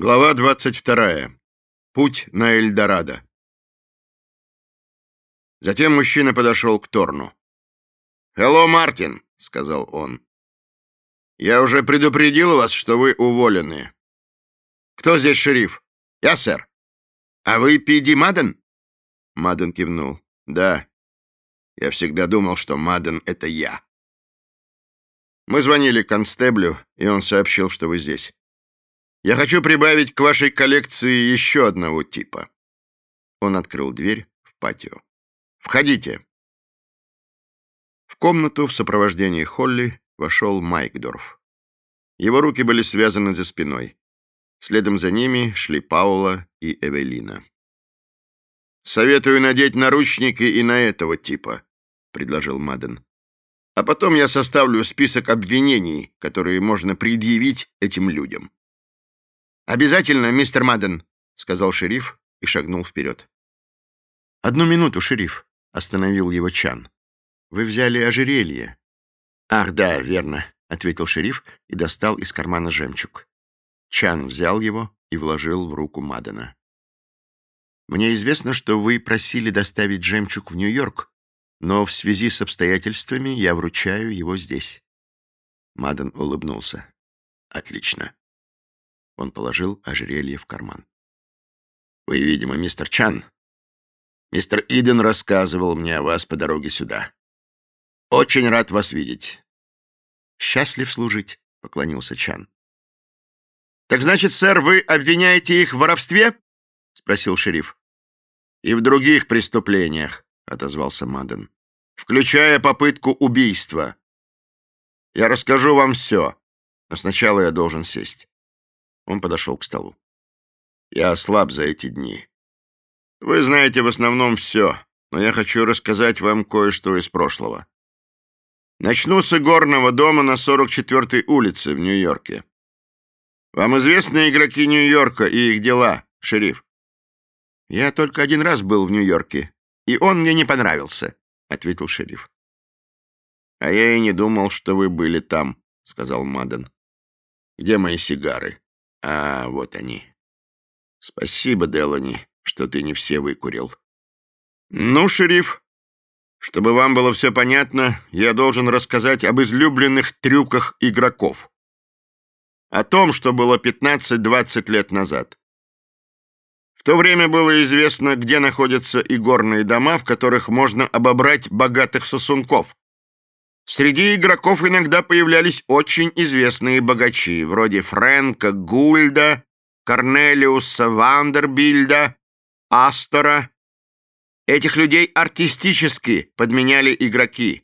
Глава 22. Путь на Эльдорадо. Затем мужчина подошел к Торну. «Хелло, Мартин», — сказал он. «Я уже предупредил вас, что вы уволены. Кто здесь шериф?» «Я, сэр». «А вы Пиди Маден?» Маден кивнул. «Да. Я всегда думал, что Маден — это я». Мы звонили констеблю, и он сообщил, что вы здесь. Я хочу прибавить к вашей коллекции еще одного типа. Он открыл дверь в патио. Входите. В комнату в сопровождении Холли вошел Майкдорф. Его руки были связаны за спиной. Следом за ними шли Паула и Эвелина. «Советую надеть наручники и на этого типа», — предложил Маден. «А потом я составлю список обвинений, которые можно предъявить этим людям». «Обязательно, мистер Мадден», — сказал шериф и шагнул вперед. «Одну минуту, шериф», — остановил его Чан. «Вы взяли ожерелье». «Ах, да, верно», — ответил шериф и достал из кармана жемчуг. Чан взял его и вложил в руку Маддена. «Мне известно, что вы просили доставить жемчуг в Нью-Йорк, но в связи с обстоятельствами я вручаю его здесь». Мадден улыбнулся. «Отлично. Он положил ожерелье в карман. «Вы, видимо, мистер Чан. Мистер Иден рассказывал мне о вас по дороге сюда. Очень рад вас видеть». «Счастлив служить», — поклонился Чан. «Так значит, сэр, вы обвиняете их в воровстве?» — спросил шериф. «И в других преступлениях», — отозвался Маден, «включая попытку убийства. Я расскажу вам все, но сначала я должен сесть». Он подошел к столу. «Я слаб за эти дни. Вы знаете в основном все, но я хочу рассказать вам кое-что из прошлого. Начну с игорного дома на 44-й улице в Нью-Йорке. Вам известны игроки Нью-Йорка и их дела, шериф?» «Я только один раз был в Нью-Йорке, и он мне не понравился», — ответил шериф. «А я и не думал, что вы были там», — сказал Маден. «Где мои сигары?» А, вот они. Спасибо, Делани, что ты не все выкурил. Ну, шериф, чтобы вам было все понятно, я должен рассказать об излюбленных трюках игроков. О том, что было 15-20 лет назад. В то время было известно, где находятся игорные дома, в которых можно обобрать богатых сосунков. Среди игроков иногда появлялись очень известные богачи, вроде Фрэнка Гульда, Корнелиуса Вандербильда, Астора. Этих людей артистически подменяли игроки.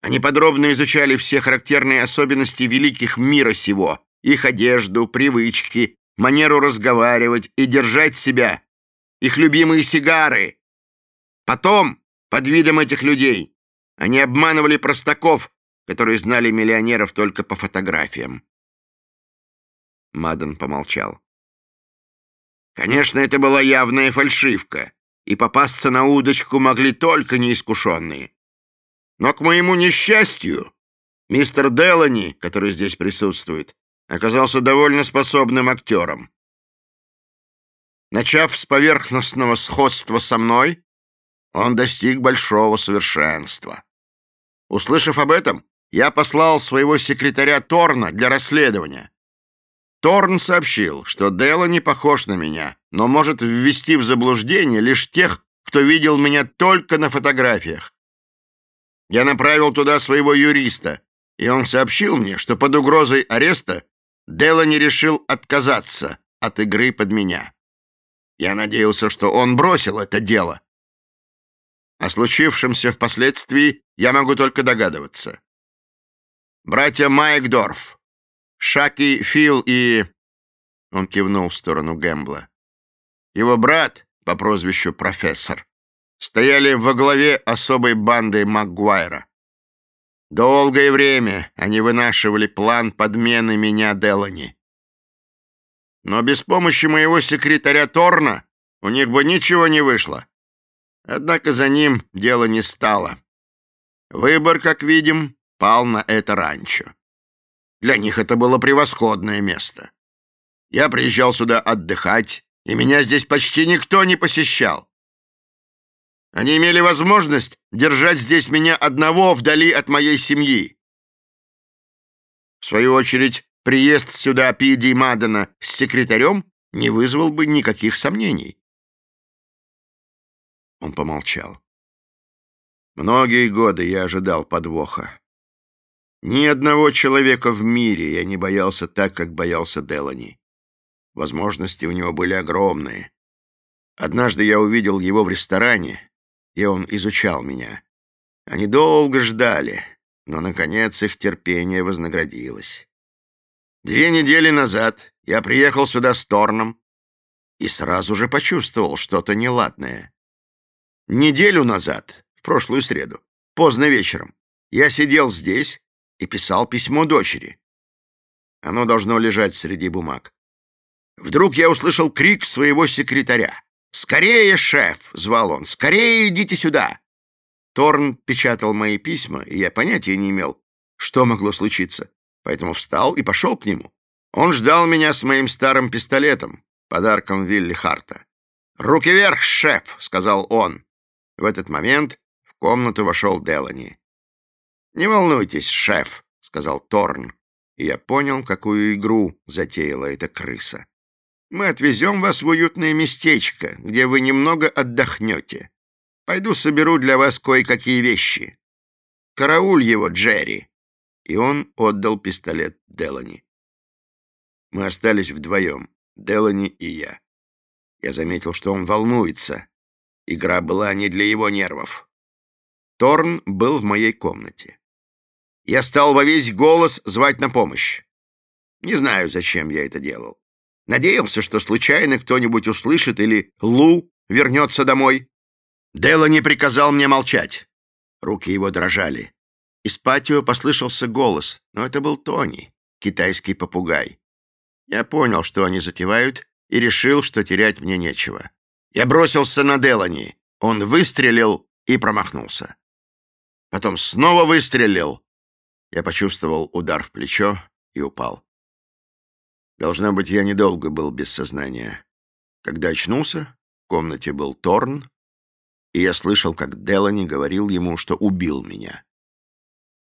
Они подробно изучали все характерные особенности великих мира сего, их одежду, привычки, манеру разговаривать и держать себя, их любимые сигары. Потом, под видом этих людей, они обманывали простаков, которые знали миллионеров только по фотографиям. Маден помолчал. Конечно, это была явная фальшивка, и попасться на удочку могли только неискушенные. Но, к моему несчастью, мистер Делани, который здесь присутствует, оказался довольно способным актером. Начав с поверхностного сходства со мной, он достиг большого совершенства. Услышав об этом, я послал своего секретаря Торна для расследования. Торн сообщил, что Делла не похож на меня, но может ввести в заблуждение лишь тех, кто видел меня только на фотографиях. Я направил туда своего юриста, и он сообщил мне, что под угрозой ареста Делла не решил отказаться от игры под меня. Я надеялся, что он бросил это дело, о случившемся впоследствии я могу только догадываться. Братья Майкдорф, Шаки Фил и... Он кивнул в сторону Гэмбла. Его брат, по прозвищу Профессор, стояли во главе особой банды Макгуайра. Долгое время они вынашивали план подмены меня Делани. Но без помощи моего секретаря Торна у них бы ничего не вышло. Однако за ним дело не стало. Выбор, как видим, пал на это ранчо. Для них это было превосходное место. Я приезжал сюда отдыхать, и меня здесь почти никто не посещал. Они имели возможность держать здесь меня одного вдали от моей семьи. В свою очередь, приезд сюда Пиди Мадена с секретарем не вызвал бы никаких сомнений. Он помолчал. Многие годы я ожидал подвоха. Ни одного человека в мире я не боялся так, как боялся Делани. Возможности у него были огромные. Однажды я увидел его в ресторане, и он изучал меня. Они долго ждали, но, наконец, их терпение вознаградилось. Две недели назад я приехал сюда с Торном и сразу же почувствовал что-то неладное. Неделю назад, в прошлую среду, поздно вечером, я сидел здесь и писал письмо дочери. Оно должно лежать среди бумаг. Вдруг я услышал крик своего секретаря. «Скорее, шеф!» — звал он. «Скорее идите сюда!» Торн печатал мои письма, и я понятия не имел, что могло случиться, поэтому встал и пошел к нему. Он ждал меня с моим старым пистолетом, подарком Вилли Харта. «Руки вверх, шеф!» — сказал он. В этот момент в комнату вошел Делани. «Не волнуйтесь, шеф», — сказал Торн, и я понял, какую игру затеяла эта крыса. «Мы отвезем вас в уютное местечко, где вы немного отдохнете. Пойду соберу для вас кое-какие вещи. Карауль его, Джерри!» И он отдал пистолет Делани. Мы остались вдвоем, Делани и я. Я заметил, что он волнуется. Игра была не для его нервов. Торн был в моей комнате. Я стал во весь голос звать на помощь. Не знаю, зачем я это делал. Надеялся, что случайно кто-нибудь услышит или Лу вернется домой. Делани приказал мне молчать. Руки его дрожали. Из патио послышался голос, но это был Тони, китайский попугай. Я понял, что они затевают, и решил, что терять мне нечего. Я бросился на Делани. Он выстрелил и промахнулся. Потом снова выстрелил, я почувствовал удар в плечо и упал. Должно быть, я недолго был без сознания. Когда очнулся, в комнате был Торн, и я слышал, как Делани говорил ему, что убил меня.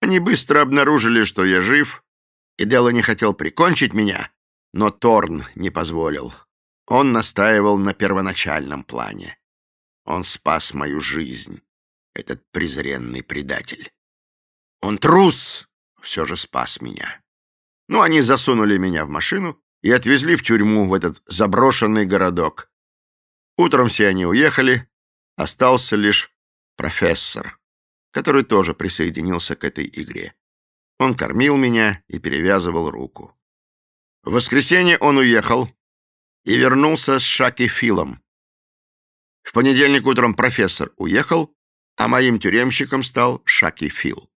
Они быстро обнаружили, что я жив, и Делани хотел прикончить меня, но Торн не позволил. Он настаивал на первоначальном плане. Он спас мою жизнь, этот презренный предатель. Он трус, все же спас меня. Ну, они засунули меня в машину и отвезли в тюрьму в этот заброшенный городок. Утром все они уехали, остался лишь профессор, который тоже присоединился к этой игре. Он кормил меня и перевязывал руку. В воскресенье он уехал и вернулся с Шаки Филом. В понедельник утром профессор уехал, а моим тюремщиком стал Шаки Фил.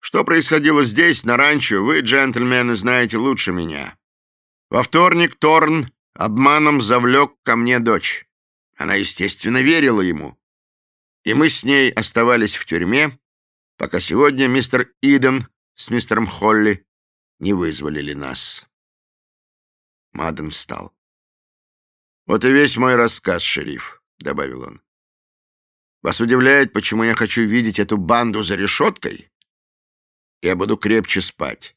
Что происходило здесь, на ранчо, вы, джентльмены, знаете лучше меня. Во вторник Торн обманом завлек ко мне дочь. Она, естественно, верила ему. И мы с ней оставались в тюрьме, пока сегодня мистер Иден с мистером Холли не вызволили нас. Мадам встал. «Вот и весь мой рассказ, шериф», — добавил он. «Вас удивляет, почему я хочу видеть эту банду за решеткой? Я буду крепче спать.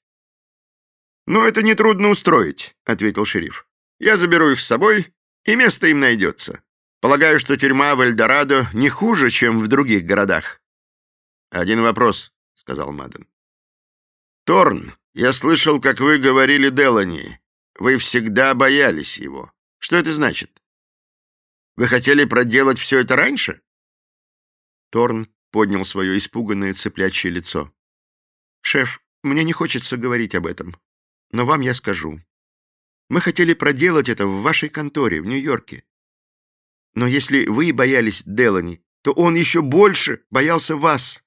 «Ну, это нетрудно устроить», — ответил шериф. «Я заберу их с собой, и место им найдется. Полагаю, что тюрьма в Эльдорадо не хуже, чем в других городах». «Один вопрос», — сказал Маден. «Торн, я слышал, как вы говорили Делани. Вы всегда боялись его. Что это значит? Вы хотели проделать все это раньше?» Торн поднял свое испуганное цыплячье лицо. «Шеф, мне не хочется говорить об этом, но вам я скажу. Мы хотели проделать это в вашей конторе в Нью-Йорке. Но если вы боялись Делани, то он еще больше боялся вас.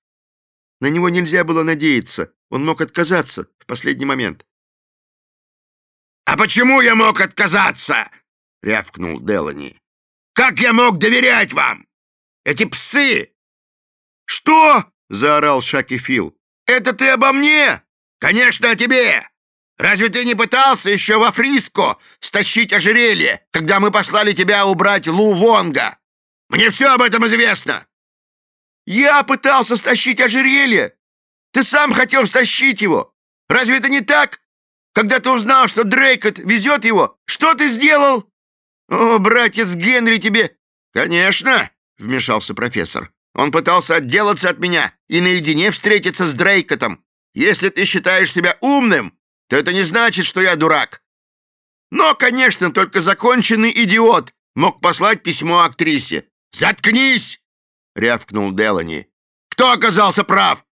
На него нельзя было надеяться, он мог отказаться в последний момент». «А почему я мог отказаться?» — рявкнул Делани. «Как я мог доверять вам? Эти псы!» «Что?» — заорал Шаки Фил. Это ты обо мне? Конечно, о тебе! Разве ты не пытался еще во Фриско стащить ожерелье, когда мы послали тебя убрать Лу Вонга? Мне все об этом известно!» «Я пытался стащить ожерелье! Ты сам хотел стащить его! Разве это не так? Когда ты узнал, что Дрейкот везет его, что ты сделал?» «О, братец Генри, тебе...» «Конечно!» — вмешался профессор. «Он пытался отделаться от меня и наедине встретиться с Дрейкотом. Если ты считаешь себя умным, то это не значит, что я дурак. Но, конечно, только законченный идиот мог послать письмо актрисе. «Заткнись!» — рявкнул Делани. «Кто оказался прав?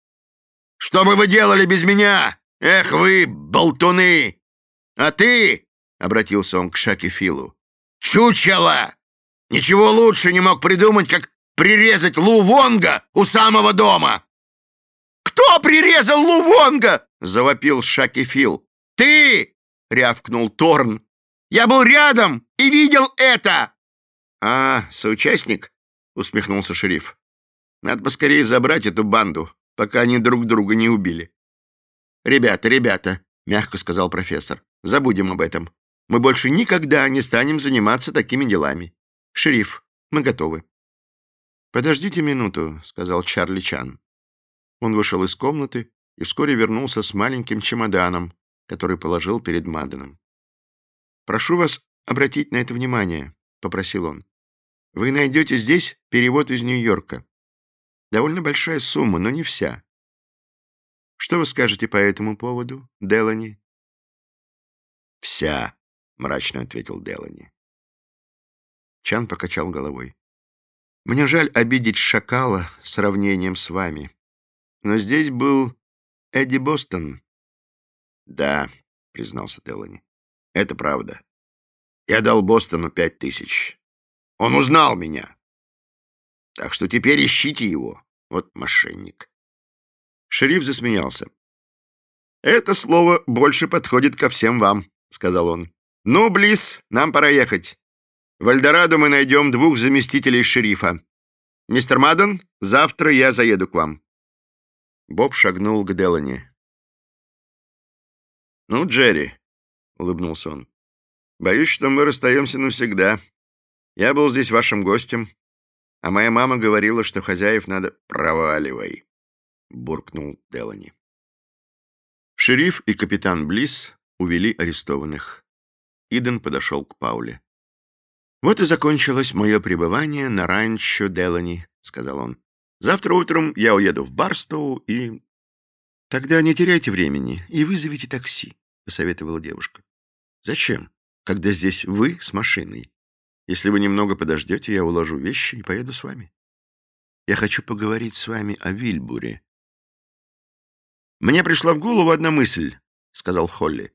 Что бы вы делали без меня? Эх вы, болтуны! А ты, — обратился он к Шаки Филу, — чучело! Ничего лучше не мог придумать, как прирезать Лу Вонга у самого дома!» «Кто прирезал Лу Вонга?» — завопил Шаки Фил. «Ты!» — рявкнул Торн. «Я был рядом и видел это!» «А, соучастник?» — усмехнулся шериф. «Надо поскорее забрать эту банду, пока они друг друга не убили». «Ребята, ребята», — мягко сказал профессор, — «забудем об этом. Мы больше никогда не станем заниматься такими делами. Шериф, мы готовы». «Подождите минуту», — сказал Чарли Чан. Он вышел из комнаты и вскоре вернулся с маленьким чемоданом, который положил перед Маденом. «Прошу вас обратить на это внимание», — попросил он. Вы найдете здесь перевод из Нью-Йорка. Довольно большая сумма, но не вся. Что вы скажете по этому поводу, Делани? «Вся», — мрачно ответил Делани. Чан покачал головой. «Мне жаль обидеть шакала сравнением с вами. Но здесь был Эдди Бостон». «Да», — признался Делани. «Это правда. Я дал Бостону пять тысяч. Он узнал меня. Так что теперь ищите его. Вот мошенник. Шериф засмеялся. «Это слово больше подходит ко всем вам», — сказал он. «Ну, Близ, нам пора ехать. В Альдорадо мы найдем двух заместителей шерифа. Мистер Мадден, завтра я заеду к вам». Боб шагнул к Делани. «Ну, Джерри», — улыбнулся он, — «боюсь, что мы расстаемся навсегда. Я был здесь вашим гостем, а моя мама говорила, что хозяев надо... Проваливай, буркнул Делани. Шериф и капитан Близ увели арестованных. Иден подошел к Пауле. «Вот и закончилось мое пребывание на ранчо Делани», — сказал он. «Завтра утром я уеду в Барстоу и...» «Тогда не теряйте времени и вызовите такси», — посоветовала девушка. «Зачем, когда здесь вы с машиной? Если вы немного подождете, я уложу вещи и поеду с вами. Я хочу поговорить с вами о Вильбуре. Мне пришла в голову одна мысль, — сказал Холли.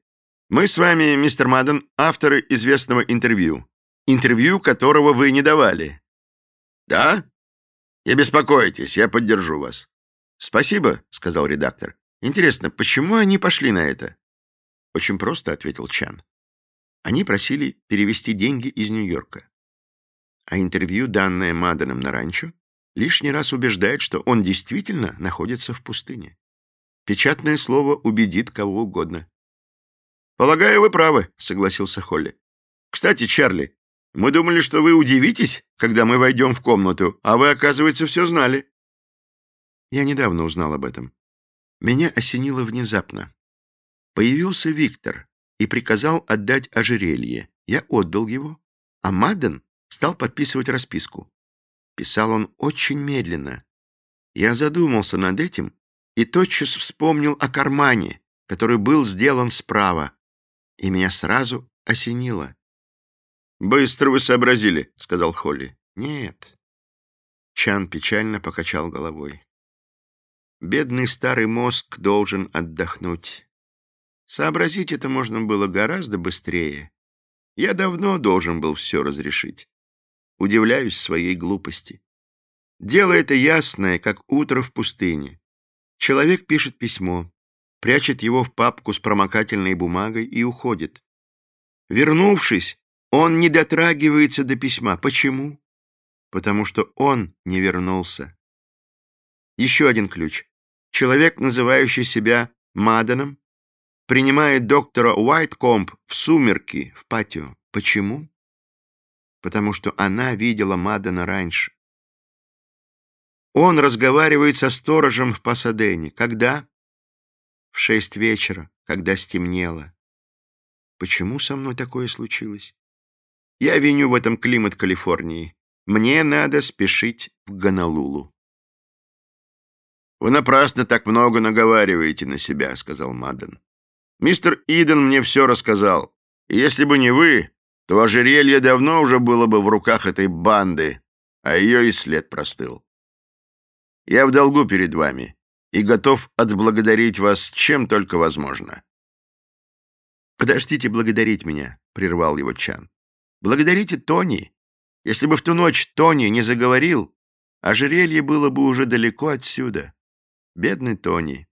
Мы с вами, мистер Мадден, авторы известного интервью. Интервью, которого вы не давали. Да? Не беспокойтесь, я поддержу вас. Спасибо, — сказал редактор. Интересно, почему они пошли на это? Очень просто, — ответил Чан. Они просили перевести деньги из Нью-Йорка. А интервью, данное Маданом на ранчо, лишний раз убеждает, что он действительно находится в пустыне. Печатное слово убедит кого угодно. «Полагаю, вы правы», — согласился Холли. «Кстати, Чарли, мы думали, что вы удивитесь, когда мы войдем в комнату, а вы, оказывается, все знали». Я недавно узнал об этом. Меня осенило внезапно. Появился Виктор, и приказал отдать ожерелье. Я отдал его, а Мадден стал подписывать расписку. Писал он очень медленно. Я задумался над этим и тотчас вспомнил о кармане, который был сделан справа, и меня сразу осенило. «Быстро вы сообразили», — сказал Холли. «Нет». Чан печально покачал головой. «Бедный старый мозг должен отдохнуть. Сообразить это можно было гораздо быстрее. Я давно должен был все разрешить. Удивляюсь своей глупости. Дело это ясное, как утро в пустыне. Человек пишет письмо, прячет его в папку с промокательной бумагой и уходит. Вернувшись, он не дотрагивается до письма. Почему? Потому что он не вернулся. Еще один ключ. Человек, называющий себя Маданом, принимает доктора Уайткомб в сумерки в патио. Почему? Потому что она видела Мадена раньше. Он разговаривает со сторожем в Пасадене. Когда? В шесть вечера, когда стемнело. Почему со мной такое случилось? Я виню в этом климат Калифорнии. Мне надо спешить в Гонолулу. «Вы напрасно так много наговариваете на себя», — сказал Мадден. «Мистер Иден мне все рассказал. И если бы не вы, то ожерелье давно уже было бы в руках этой банды, а ее и след простыл. Я в долгу перед вами и готов отблагодарить вас чем только возможно». «Подождите благодарить меня», — прервал его Чан. «Благодарите Тони. Если бы в ту ночь Тони не заговорил, ожерелье было бы уже далеко отсюда. Бедный Тони».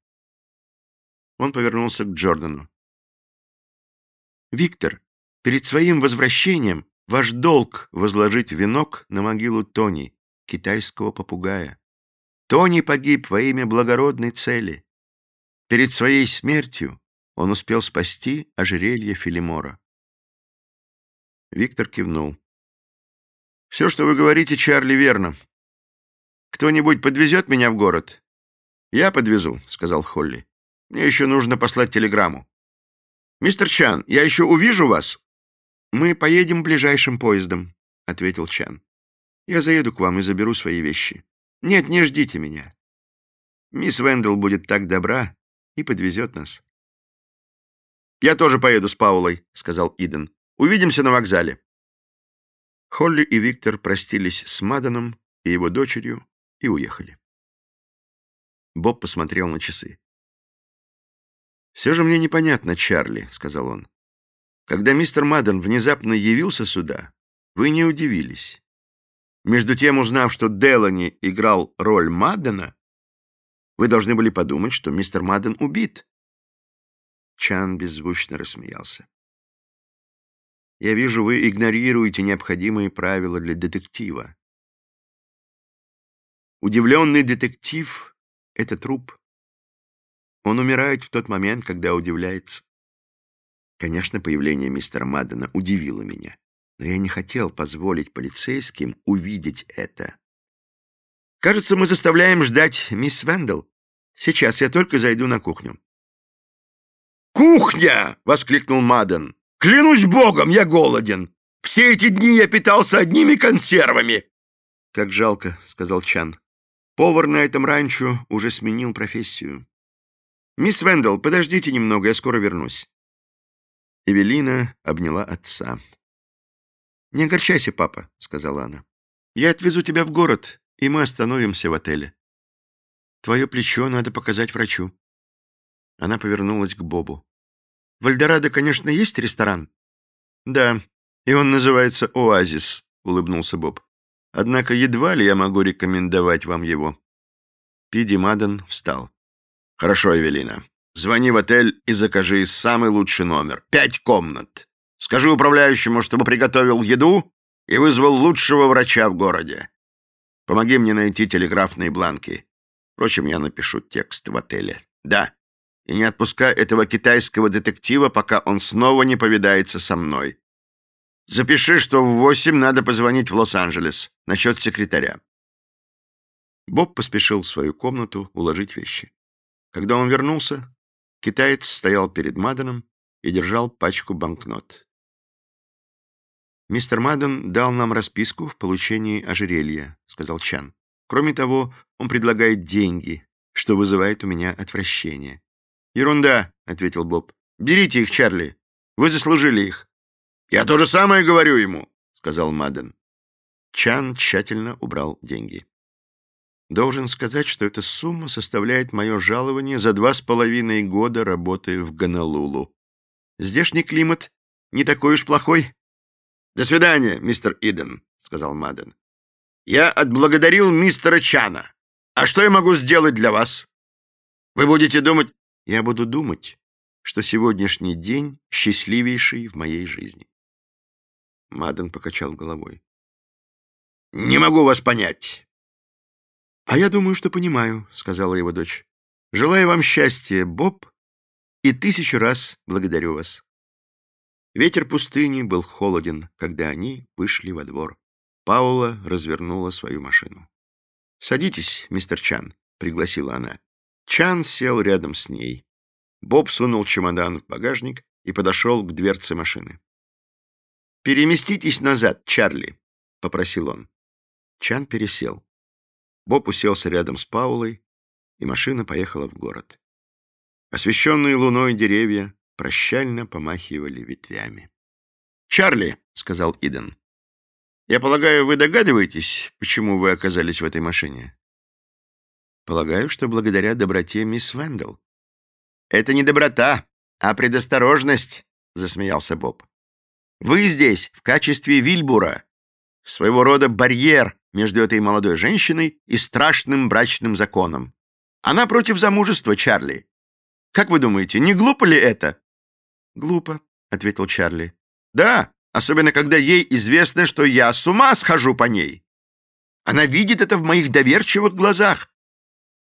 Он повернулся к Джордану. «Виктор, перед своим возвращением ваш долг возложить венок на могилу Тони, китайского попугая. Тони погиб во имя благородной цели. Перед своей смертью он успел спасти ожерелье Филимора. Виктор кивнул. «Все, что вы говорите, Чарли, верно. Кто-нибудь подвезет меня в город?» «Я подвезу», — сказал Холли. «Мне еще нужно послать телеграмму». «Мистер Чан, я еще увижу вас?» «Мы поедем ближайшим поездом», — ответил Чан. «Я заеду к вам и заберу свои вещи. Нет, не ждите меня. Мисс Вендел будет так добра и подвезет нас». «Я тоже поеду с Паулой», — сказал Иден. «Увидимся на вокзале». Холли и Виктор простились с Маданом и его дочерью и уехали. Боб посмотрел на часы. «Все же мне непонятно, Чарли», — сказал он. «Когда мистер Мадден внезапно явился сюда, вы не удивились. Между тем, узнав, что Делани играл роль Маддена, вы должны были подумать, что мистер Мадден убит. Чан беззвучно рассмеялся. «Я вижу, вы игнорируете необходимые правила для детектива. Удивленный детектив — это труп. Он умирает в тот момент, когда удивляется. Конечно, появление мистера Маддена удивило меня, но я не хотел позволить полицейским увидеть это. Кажется, мы заставляем ждать мисс Вендел. Сейчас я только зайду на кухню. «Кухня!» — воскликнул Маден. «Клянусь богом, я голоден! Все эти дни я питался одними консервами!» «Как жалко», — сказал Чан. «Повар на этом ранчо уже сменил профессию. Мисс Вендел, подождите немного, я скоро вернусь». Эвелина обняла отца. «Не огорчайся, папа», — сказала она. «Я отвезу тебя в город, и мы остановимся в отеле. Твое плечо надо показать врачу». Она повернулась к Бобу. «В Альдорадо, конечно, есть ресторан?» «Да, и он называется «Оазис», — улыбнулся Боб. «Однако едва ли я могу рекомендовать вам его». Пиди Маден встал. «Хорошо, Эвелина. Звони в отель и закажи самый лучший номер. Пять комнат. Скажи управляющему, чтобы приготовил еду и вызвал лучшего врача в городе. Помоги мне найти телеграфные бланки. Впрочем, я напишу текст в отеле. Да, и не отпускай этого китайского детектива, пока он снова не повидается со мной. Запиши, что в восемь надо позвонить в Лос-Анджелес насчет секретаря. Боб поспешил в свою комнату уложить вещи. Когда он вернулся, китаец стоял перед Маденом и держал пачку банкнот. «Мистер Маден дал нам расписку в получении ожерелья», — сказал Чан. «Кроме того, он предлагает деньги, что вызывает у меня отвращение. «Ерунда», — ответил Боб. «Берите их, Чарли. Вы заслужили их». «Я то же самое говорю ему», — сказал Маден. Чан тщательно убрал деньги. Должен сказать, что эта сумма составляет мое жалование за два с половиной года работы в Гонолулу. Здешний климат не такой уж плохой. — До свидания, мистер Иден, — сказал Маден. — Я отблагодарил мистера Чана. А что я могу сделать для вас? Вы будете думать... Я буду думать, что сегодняшний день счастливейший в моей жизни. Маден покачал головой. «Не могу вас понять». «А я думаю, что понимаю», — сказала его дочь. «Желаю вам счастья, Боб, и тысячу раз благодарю вас. Ветер пустыни был холоден, когда они вышли во двор. Паула развернула свою машину. «Садитесь, мистер Чан», — пригласила она. Чан сел рядом с ней. Боб сунул чемодан в багажник и подошел к дверце машины. «Переместитесь назад, Чарли», — попросил он. Чан пересел. Боб уселся рядом с Паулой, и машина поехала в город. Освещенные луной деревья прощально помахивали ветвями. «Чарли», — сказал Иден, — «я полагаю, вы догадываетесь, почему вы оказались в этой машине?» «Полагаю, что благодаря доброте мисс Вендел». «Это не доброта, а предосторожность», — засмеялся Боб. «Вы здесь в качестве Вильбура, своего рода барьер между этой молодой женщиной и страшным брачным законом. Она против замужества, Чарли. Как вы думаете, не глупо ли это?» «Глупо», — ответил Чарли. «Да, особенно когда ей известно, что я с ума схожу по ней. Она видит это в моих доверчивых глазах.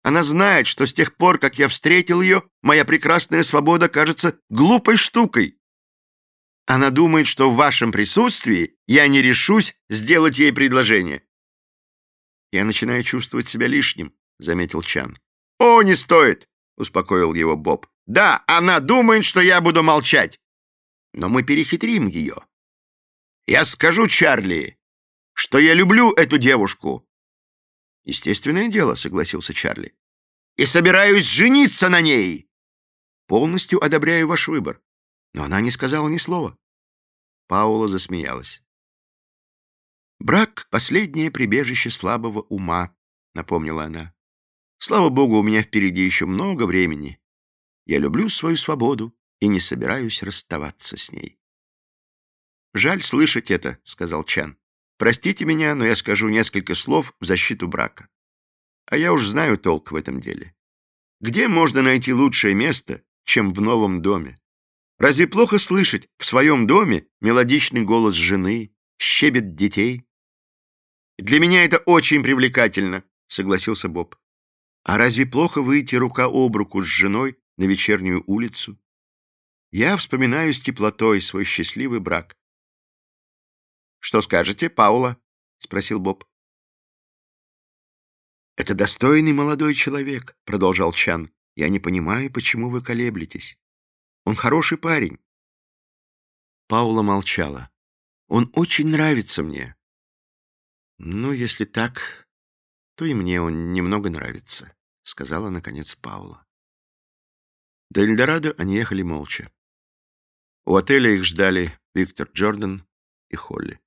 Она знает, что с тех пор, как я встретил ее, моя прекрасная свобода кажется глупой штукой. Она думает, что в вашем присутствии я не решусь сделать ей предложение. Я начинаю чувствовать себя лишним, заметил Чан. О, не стоит, успокоил его Боб. Да, она думает, что я буду молчать. Но мы перехитрим ее. Я скажу Чарли, что я люблю эту девушку. Естественное дело, согласился Чарли. И собираюсь жениться на ней. Полностью одобряю ваш выбор. Но она не сказала ни слова. Паула засмеялась. «Брак — последнее прибежище слабого ума», — напомнила она. «Слава богу, у меня впереди еще много времени. Я люблю свою свободу и не собираюсь расставаться с ней». «Жаль слышать это», — сказал Чан. «Простите меня, но я скажу несколько слов в защиту брака. А я уж знаю толк в этом деле. Где можно найти лучшее место, чем в новом доме? Разве плохо слышать в своем доме мелодичный голос жены, щебет детей? Для меня это очень привлекательно, согласился Боб. А разве плохо выйти рука об руку с женой на вечернюю улицу? Я вспоминаю с теплотой свой счастливый брак. Что скажете, Паула? спросил Боб. Это достойный молодой человек, продолжал Чан. Я не понимаю, почему вы колеблетесь. Он хороший парень. Паула молчала. Он очень нравится мне. Ну, если так, то и мне он немного нравится, сказала наконец Паула. До Эльдорадо они ехали молча. У отеля их ждали Виктор Джордан и Холли.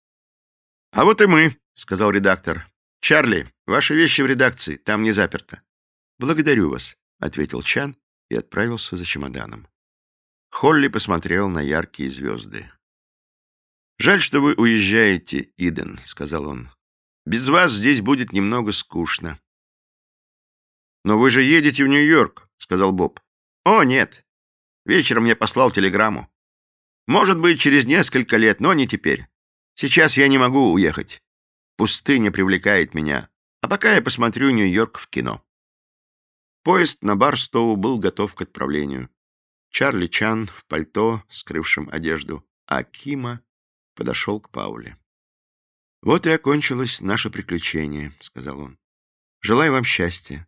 «А вот и мы», — сказал редактор. «Чарли, ваши вещи в редакции, там не заперто». «Благодарю вас», — ответил Чан и отправился за чемоданом. Холли посмотрел на яркие звезды. «Жаль, что вы уезжаете, Иден», — сказал он. «Без вас здесь будет немного скучно». «Но вы же едете в Нью-Йорк», — сказал Боб. «О, нет. Вечером я послал телеграмму. Может быть, через несколько лет, но не теперь. Сейчас я не могу уехать. Пустыня привлекает меня. А пока я посмотрю Нью-Йорк в кино». Поезд на Барстоу был готов к отправлению. Чарли Чан в пальто, скрывшем одежду, а Кима подошел к Пауле. «Вот и окончилось наше приключение», — сказал он. «Желаю вам счастья.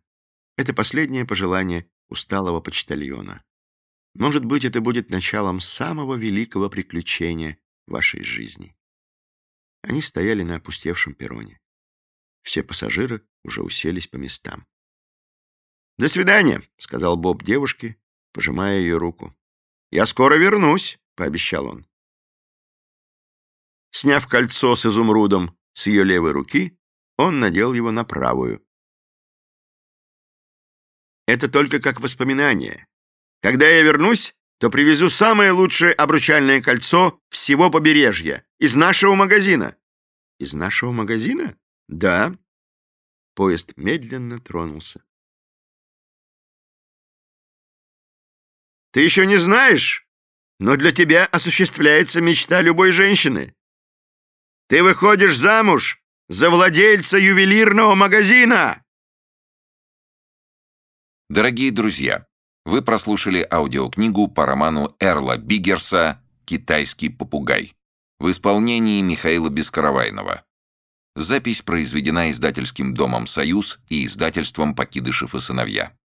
Это последнее пожелание усталого почтальона. Может быть, это будет началом самого великого приключения вашей жизни». Они стояли на опустевшем перроне. Все пассажиры уже уселись по местам. «До свидания», — сказал Боб девушке, пожимая ее руку. «Я скоро вернусь», — пообещал он. Сняв кольцо с изумрудом с ее левой руки, он надел его на правую. «Это только как воспоминание. Когда я вернусь, то привезу самое лучшее обручальное кольцо всего побережья, из нашего магазина». «Из нашего магазина?» «Да». Поезд медленно тронулся. Ты еще не знаешь, но для тебя осуществляется мечта любой женщины. Ты выходишь замуж за владельца ювелирного магазина. Дорогие друзья, Вы прослушали аудиокнигу по роману Эрла Биггерса «Китайский попугай» в исполнении Михаила Бескаравайнова. Запись произведена издательским домом «Союз» и издательством «Покидышев и сыновья».